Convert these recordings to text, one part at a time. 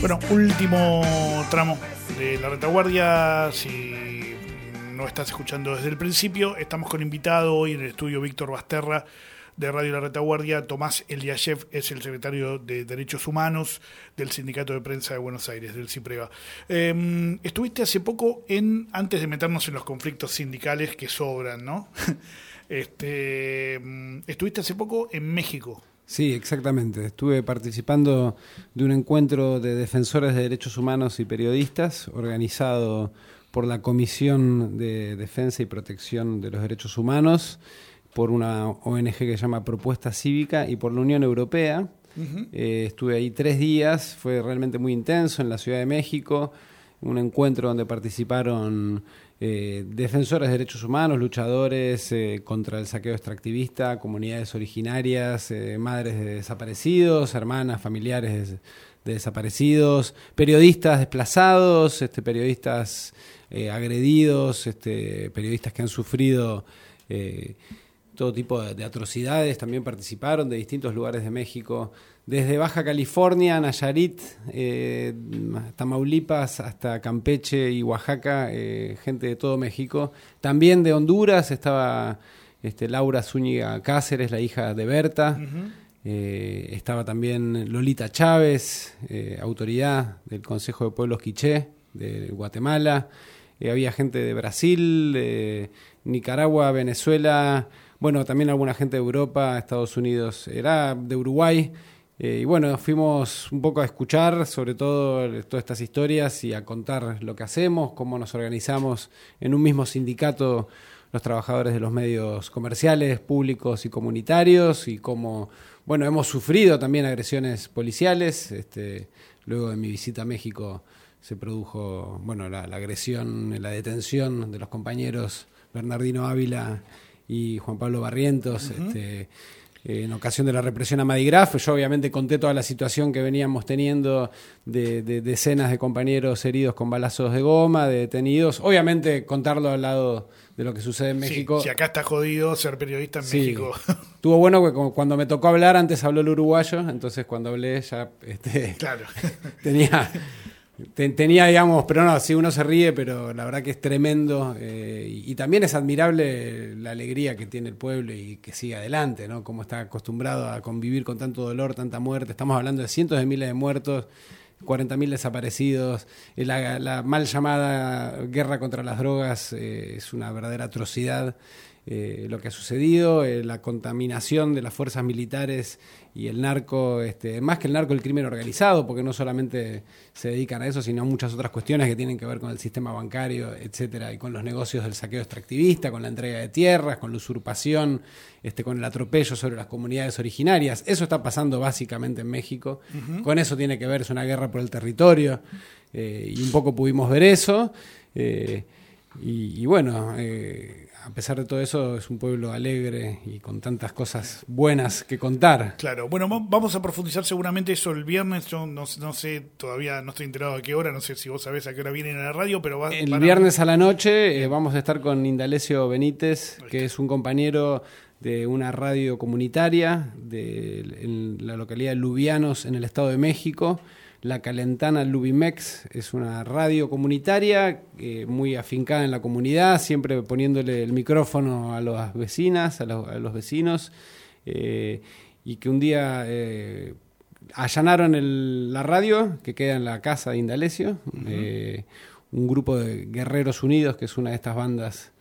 Bueno, último tramo de la retaguardia. Si no estás escuchando desde el principio, estamos con invitado hoy en el estudio Víctor Basterra de Radio La Retaguardia. Tomás Eliashev es el secretario de Derechos Humanos del Sindicato de Prensa de Buenos Aires, del CIPREVA. Eh, estuviste hace poco en, antes de meternos en los conflictos sindicales que sobran, ¿no? este, mm, estuviste hace poco en México. Sí, exactamente. Estuve participando de un encuentro de defensores de derechos humanos y periodistas organizado por la Comisión de Defensa y Protección de los Derechos Humanos, por una ONG que se llama Propuesta Cívica y por la Unión Europea. Eh, estuve ahí tres días, fue realmente muy intenso en la Ciudad de México, un encuentro donde participaron eh, defensores de derechos humanos, luchadores eh, contra el saqueo extractivista, comunidades originarias, eh, madres de desaparecidos, hermanas, familiares de, desaparecidos, periodistas desplazados, este, periodistas agredidos, este, periodistas que han sufrido todo tipo de, atrocidades, también participaron de distintos lugares de México desde Baja California, Nayarit, eh, Tamaulipas, hasta Campeche y Oaxaca, eh, gente de todo México. También de Honduras estaba este, Laura Zúñiga Cáceres, la hija de Berta. Eh, estaba también Lolita Chávez, autoridad del Consejo de Pueblos Quiché de Guatemala. había gente de Brasil, Nicaragua, Venezuela, bueno, también alguna gente de Europa, Estados Unidos, era de Uruguay. Eh, y bueno, fuimos un poco a escuchar sobre todo todas estas historias y a contar lo que hacemos, cómo nos organizamos en un mismo sindicato los trabajadores de los medios comerciales, públicos y comunitarios y cómo, bueno, hemos sufrido también agresiones policiales. Este, luego de mi visita a México se produjo, bueno, la, agresión, la detención de los compañeros Bernardino Ávila y Juan Pablo Barrientos. este, eh, en ocasión de la represión a Madigraf. Yo obviamente conté toda la situación que veníamos teniendo de, decenas de compañeros heridos con balazos de goma, de detenidos. Obviamente contarlo al lado de lo que sucede en México. si acá está jodido ser periodista en México. Estuvo bueno que cuando me tocó hablar, antes habló el uruguayo, entonces cuando hablé ya este, claro. tenía tenía, digamos, pero no, sí uno se ríe, pero la verdad que es tremendo eh, y, también es admirable la alegría que tiene el pueblo y que sigue adelante, ¿no? Como está acostumbrado a convivir con tanto dolor, tanta muerte. Estamos hablando de cientos de miles de muertos, 40.000 desaparecidos. Eh, la, mal llamada guerra contra las drogas eh, es una verdadera atrocidad. Lo que ha sucedido, la contaminación de las fuerzas militares y el narco, este, más que el narco, el crimen organizado, porque no solamente se dedican a eso, sino a muchas otras cuestiones que tienen que ver con el sistema bancario, etcétera, y con los negocios del saqueo extractivista, con la entrega de tierras, con la usurpación, este, con el atropello sobre las comunidades originarias. Eso está pasando básicamente en México. Con eso tiene que ver, es una guerra por el territorio, eh, y un poco pudimos ver eso. Eh, y, bueno, eh, a pesar de todo eso, es un pueblo alegre y con tantas cosas buenas que contar. Claro, bueno, vamos a profundizar seguramente eso el viernes. Yo no, sé, todavía no estoy enterado a qué hora, no sé si vos sabés a qué hora vienen a la radio, pero va, El viernes a... la noche eh, vamos a estar con Indalecio Benítez, que es un compañero de una radio comunitaria de en la localidad de Lubianos, en el Estado de México la Calentana Lubimex es una radio comunitaria eh, muy afincada en la comunidad, siempre poniéndole el micrófono a las vecinas, a los, vecinos, eh, y que un día eh, allanaron la radio que queda en la casa de Indalecio, un grupo de Guerreros Unidos, que es una de estas bandas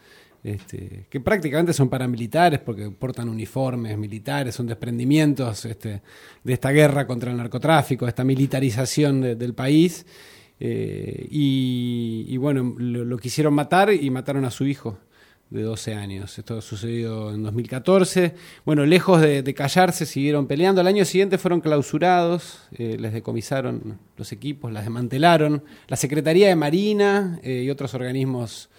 este, que prácticamente son paramilitares porque portan uniformes militares, son desprendimientos este, de esta guerra contra el narcotráfico, esta militarización del país. Eh, y, bueno, lo, quisieron matar y mataron a su hijo de 12 años. Esto sucedió en 2014. Bueno, lejos de, callarse, siguieron peleando. Al año siguiente fueron clausurados, eh, les decomisaron los equipos, las desmantelaron. La Secretaría de Marina eh, y otros organismos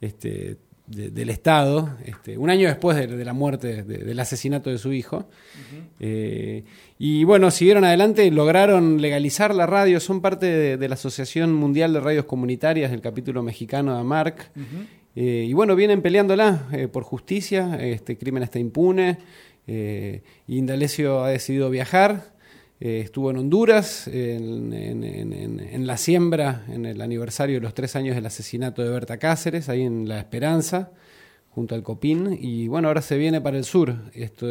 este, del Estado, este, un año después de, la muerte, del asesinato de su hijo. Eh, y bueno, siguieron adelante, lograron legalizar la radio, son parte de, la Asociación Mundial de Radios Comunitarias, del capítulo mexicano de AMARC. Eh, y bueno, vienen peleándola eh, por justicia, este crimen está impune. Indalecio ha decidido viajar eh, estuvo en Honduras, en, la siembra, en el aniversario de los tres años del asesinato de Berta Cáceres, ahí en La Esperanza, junto al Copín. Y bueno, ahora se viene para el sur. Esto,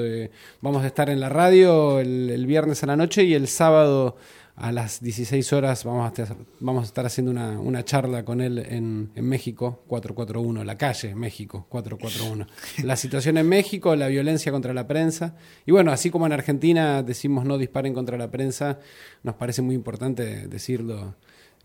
vamos a estar en la radio el viernes a la noche y el sábado a las 16 horas vamos a estar, vamos a estar haciendo una, una charla con él en, en, México, 441, la calle México, 441. La situación en México, la violencia contra la prensa. Y bueno, así como en Argentina decimos no disparen contra la prensa, nos parece muy importante decirlo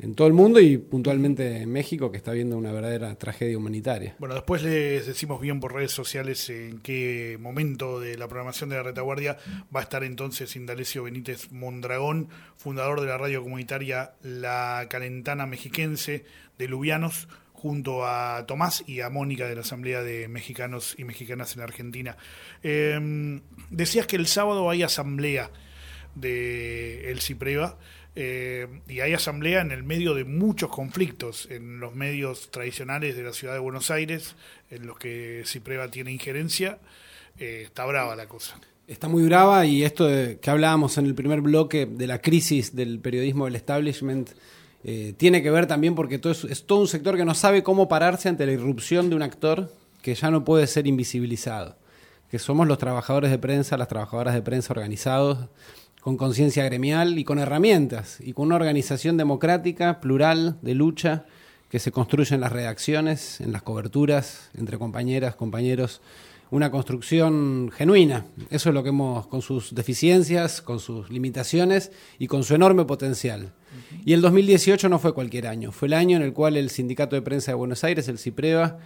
en todo el mundo y puntualmente en México, que está viendo una verdadera tragedia humanitaria. Bueno, después les decimos bien por redes sociales en qué momento de la programación de la retaguardia va a estar entonces Indalecio Benítez Mondragón, fundador de la radio comunitaria La Calentana Mexiquense de Lubianos, junto a Tomás y a Mónica de la Asamblea de Mexicanos y Mexicanas en Argentina. Em, decías que el sábado hay asamblea de El Cipreva. Eh, y hay asamblea en el medio de muchos conflictos, en los medios tradicionales de la ciudad de Buenos Aires, en los que Cipreva tiene injerencia, eh, está brava la cosa. Está muy brava y esto que hablábamos en el primer bloque de la crisis del periodismo del establishment eh, tiene que ver también porque todo es, es todo un sector que no sabe cómo pararse ante la irrupción de un actor que ya no puede ser invisibilizado, que somos los trabajadores de prensa, las trabajadoras de prensa organizados con conciencia gremial y con herramientas, y con una organización democrática, plural, de lucha, que se construye en las redacciones, en las coberturas, entre compañeras, compañeros, una construcción genuina. Eso es lo que hemos, con sus deficiencias, con sus limitaciones y con su enorme potencial. Y el 2018 no fue cualquier año, fue el año en el cual el Sindicato de Prensa de Buenos Aires, el CIPREVA,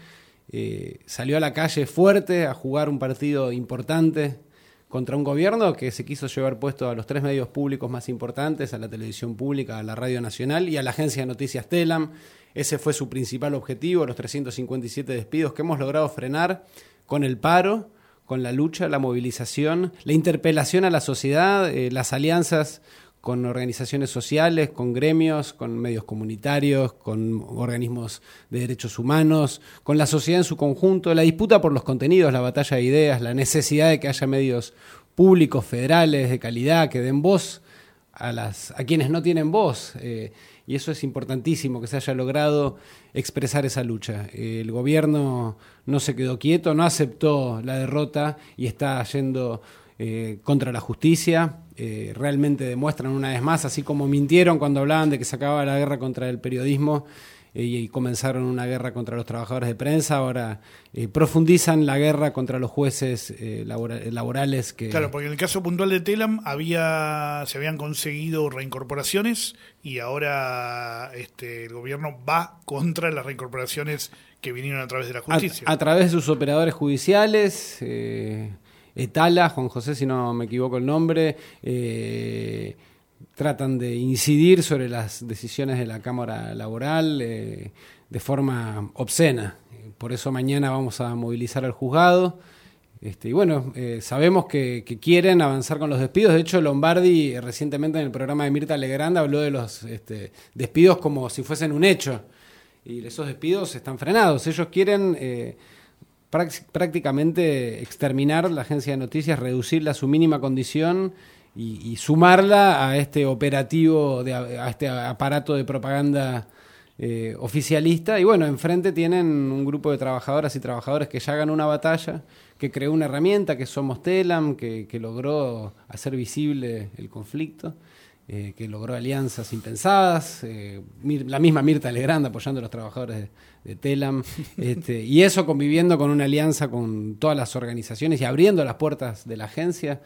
eh, salió a la calle fuerte a jugar un partido importante contra un gobierno que se quiso llevar puesto a los tres medios públicos más importantes, a la televisión pública, a la radio nacional y a la agencia de noticias Telam. Ese fue su principal objetivo, los 357 despidos que hemos logrado frenar con el paro, con la lucha, la movilización, la interpelación a la sociedad, eh, las alianzas con organizaciones sociales, con gremios, con medios comunitarios, con organismos de derechos humanos, con la sociedad en su conjunto, la disputa por los contenidos, la batalla de ideas, la necesidad de que haya medios públicos, federales, de calidad, que den voz a, las, a quienes no tienen voz. Eh, y eso es importantísimo, que se haya logrado expresar esa lucha. el gobierno no se quedó quieto, no aceptó la derrota y está yendo eh, contra la justicia. Eh, realmente demuestran una vez más, así como mintieron cuando hablaban de que se acababa la guerra contra el periodismo eh, y comenzaron una guerra contra los trabajadores de prensa, ahora profundizan la guerra contra los jueces laborales. Que... Claro, porque en el caso puntual de Telam había, se habían conseguido reincorporaciones y ahora este, el gobierno va contra las reincorporaciones que vinieron a través de la justicia. A, través de sus operadores judiciales. Etala, Juan José, si no me equivoco el nombre, eh, tratan de incidir sobre las decisiones de la Cámara Laboral eh, de forma obscena. Por eso mañana vamos a movilizar al juzgado. Este, y bueno, eh, sabemos que, quieren avanzar con los despidos. De hecho, Lombardi recientemente en el programa de Mirta Legrand habló de los este, despidos como si fuesen un hecho. Y esos despidos están frenados. Ellos quieren prácticamente exterminar la agencia de noticias, reducirla a su mínima condición y, sumarla a este operativo, de, a este aparato de propaganda eh, oficialista. Y bueno, enfrente tienen un grupo de trabajadoras y trabajadores que ya ganó una batalla, que creó una herramienta, que somos Telam, que, que logró hacer visible el conflicto. Eh, que logró alianzas impensadas, eh, la misma Mirta Legrand apoyando a los trabajadores de, Telam, este, y eso conviviendo con una alianza con todas las organizaciones y abriendo las puertas de la agencia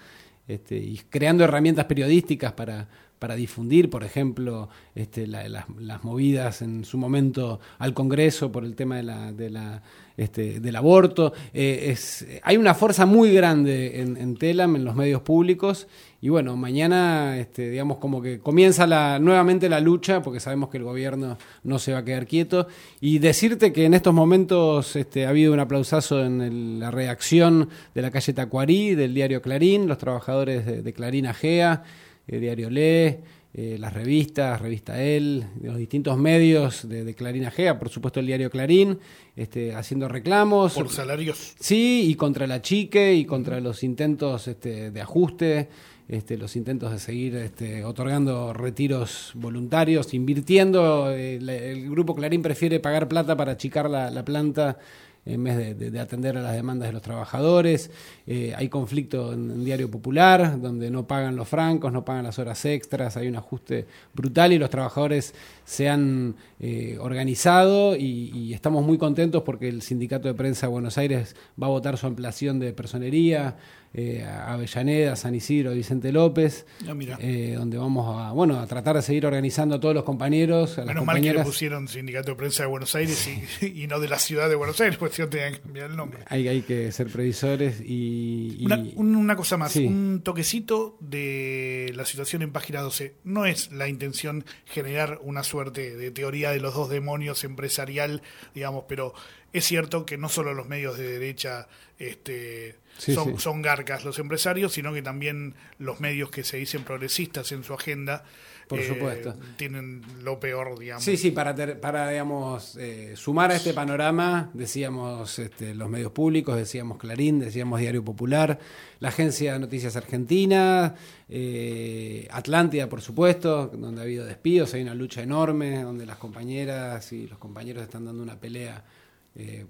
este, y creando herramientas periodísticas para, para difundir, por ejemplo, este, las, movidas en su momento al Congreso por el tema de la, de la, este, del aborto. Eh, hay una fuerza muy grande en, en, Telam, en los medios públicos, y bueno, mañana, este, digamos, como que comienza la, nuevamente la lucha, porque sabemos que el gobierno no se va a quedar quieto, y decirte que en estos momentos este, ha habido un aplausazo en la reacción de la calle Tacuarí, del diario Clarín, los trabajadores de, de Clarín Agea, el Diario Le, eh, las revistas, Revista El, los distintos medios de, de, Clarín Agea, por supuesto el diario Clarín, este, haciendo reclamos. Por salarios. Sí, y contra la chique y contra los intentos este, de ajuste. este, los intentos de seguir este, otorgando retiros voluntarios, invirtiendo. Eh, el grupo Clarín prefiere pagar plata para achicar la, la planta en vez de, atender a las demandas de los trabajadores. Eh, hay conflicto en, Diario Popular, donde no pagan los francos, no pagan las horas extras, hay un ajuste brutal y los trabajadores se han eh, organizado y, estamos muy contentos porque el Sindicato de Prensa de Buenos Aires va a votar su ampliación de personería eh, Avellaneda, San Isidro, Vicente López, ah, eh, donde vamos a, bueno, a tratar de seguir organizando a todos los compañeros. A Menos mal que le pusieron Sindicato de Prensa de Buenos Aires y, no de la ciudad de Buenos Aires, pues yo tenía que cambiar el nombre. Hay, hay que ser previsores y... Una, cosa más, un toquecito de la situación en página 12. No es la intención generar una suerte de teoría de los dos demonios empresarial, digamos, pero es cierto que no solo los medios de derecha este, son, son garcas los empresarios, sino que también los medios que se dicen progresistas en su agenda por eh, supuesto. tienen lo peor, digamos. Sí, sí, para, para digamos, eh, sumar a este panorama, decíamos este, los medios públicos, decíamos Clarín, decíamos Diario Popular, la Agencia de Noticias Argentina, eh, Atlántida, por supuesto, donde ha habido despidos, hay una lucha enorme, donde las compañeras y los compañeros están dando una pelea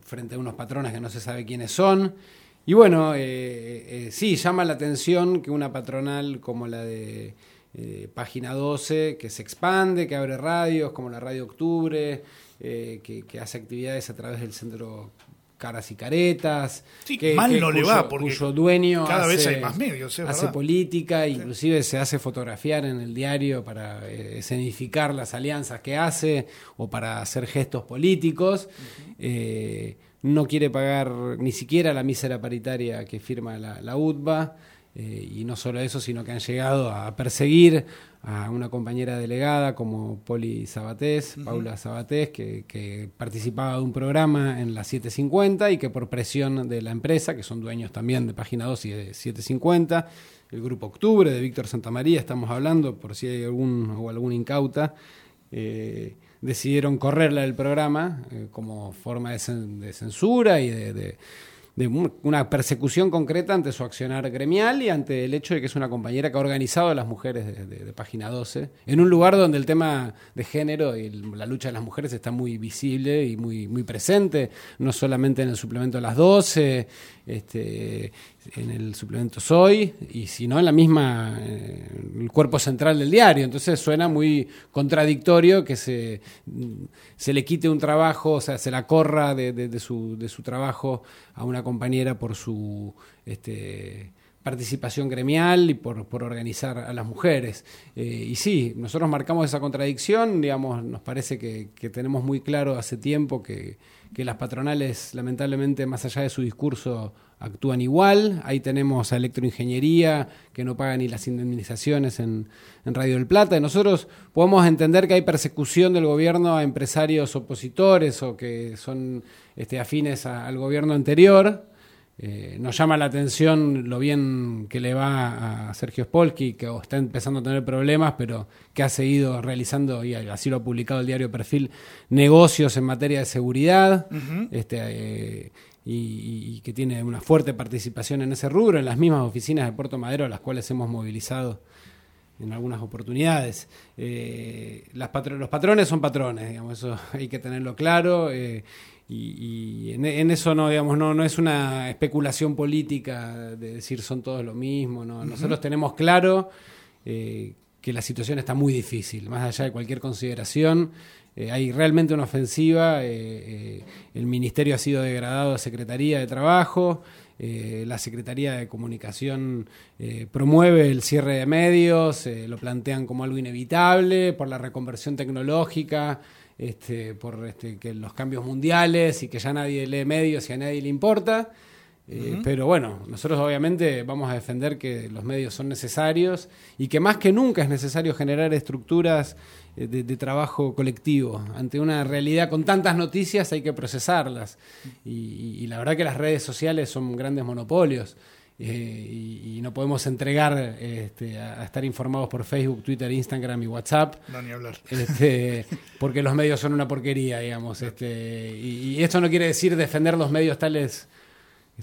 frente a unos patrones que no se sabe quiénes son. Y bueno, sí, llama la atención que una patronal como la de eh, página 12, que se expande, que abre radios como la Radio Octubre, eh, que, hace actividades a través del centro Caras y Caretas. que, mal no le va, porque cuyo dueño cada hace, vez hay más medios. hace política, inclusive se hace fotografiar en el diario para eh, escenificar las alianzas que hace o para hacer gestos políticos. no quiere pagar ni siquiera la mísera paritaria que firma la, la UTBA. Eh, y no solo eso, sino que han llegado a perseguir a una compañera delegada como Poli Sabatés, Paula Sabatés, que, participaba de un programa en la 750 y que por presión de la empresa, que son dueños también de Página 2 y de 750, el Grupo Octubre de Víctor Santamaría, estamos hablando, por si hay algún o algún incauta, eh, decidieron correrla del programa eh, como forma de, censura y de de una persecución concreta ante su accionar gremial y ante el hecho de que es una compañera que ha organizado a las mujeres de, Página 12, en un lugar donde el tema de género y la lucha de las mujeres está muy visible y muy, muy presente, no solamente en el suplemento a las 12, este, en el suplemento Soy, y sino en la misma, eh, el cuerpo central del diario. Entonces suena muy contradictorio que se, se le quite un trabajo, o sea, se la corra de, de, su, de su trabajo a una compañera por su... Este, participación gremial y por, por organizar a las mujeres. Eh, y sí, nosotros marcamos esa contradicción, digamos, nos parece que, que tenemos muy claro hace tiempo que, que las patronales, lamentablemente, más allá de su discurso, actúan igual. Ahí tenemos a Electroingeniería, que no paga ni las indemnizaciones en, Radio del Plata. Y nosotros podemos entender que hay persecución del gobierno a empresarios opositores o que son este, afines al gobierno anterior. Eh, nos llama la atención lo bien que le va a Sergio Spolky, que está empezando a tener problemas, pero que ha seguido realizando, y así lo ha publicado el diario Perfil, negocios en materia de seguridad, este, eh, y, que tiene una fuerte participación en ese rubro, en las mismas oficinas de Puerto Madero, a las cuales hemos movilizado en algunas oportunidades. Eh, las los patrones son patrones, digamos, eso hay que tenerlo claro y, en, eso no digamos no no es una especulación política de decir son todos lo mismo no nosotros tenemos claro eh, que la situación está muy difícil más allá de cualquier consideración. Eh, hay realmente una ofensiva eh, el ministerio ha sido degradado a secretaría de trabajo la Secretaría de Comunicación promueve el cierre de medios, lo plantean como algo inevitable por la reconversión tecnológica, este, por este, que los cambios mundiales y que ya nadie lee medios y a nadie le importa. Eh, pero bueno, nosotros obviamente vamos a defender que los medios son necesarios y que más que nunca es necesario generar estructuras eh, de, trabajo colectivo. Ante una realidad con tantas noticias hay que procesarlas. y la verdad que las redes sociales son grandes monopolios. Eh, y, no podemos entregar este, a, estar informados por Facebook, Twitter, Instagram y WhatsApp. No, ni hablar. Este, porque los medios son una porquería, digamos. Este, y, esto no quiere decir defender los medios tales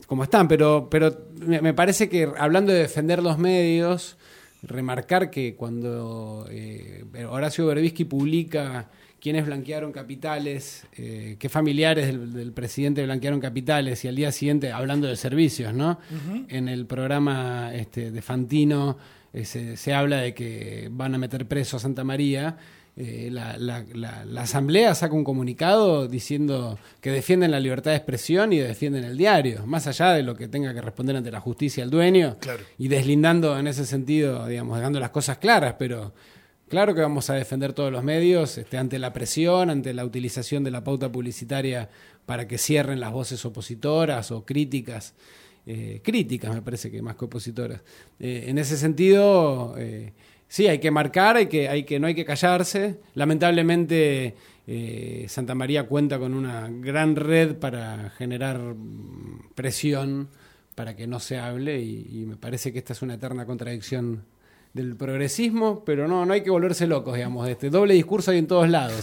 como están, pero, pero me, parece que hablando de defender los medios, remarcar que cuando eh, Horacio Berbisky publica quiénes blanquearon capitales, eh, qué familiares del, presidente blanquearon capitales, y al día siguiente, hablando de servicios, ¿no? En el programa este, de Fantino eh, se, habla de que van a meter preso a Santa María. Eh, la, Asamblea saca un comunicado diciendo que defienden la libertad de expresión y defienden el diario, más allá de lo que tenga que responder ante la justicia el dueño, y deslindando en ese sentido, digamos, dejando las cosas claras, pero Claro que vamos a defender todos los medios este, ante la presión, ante la utilización de la pauta publicitaria para que cierren las voces opositoras o críticas. Eh, críticas, me parece que más que opositoras. Eh, en ese sentido, eh, sí, hay que marcar, hay que, hay que, no hay que callarse. Lamentablemente, Santa María cuenta con una gran red para generar presión para que no se hable y me parece que esta es una eterna contradicción del progresismo, pero no, no hay que volverse locos, digamos. Este doble discurso hay en todos lados.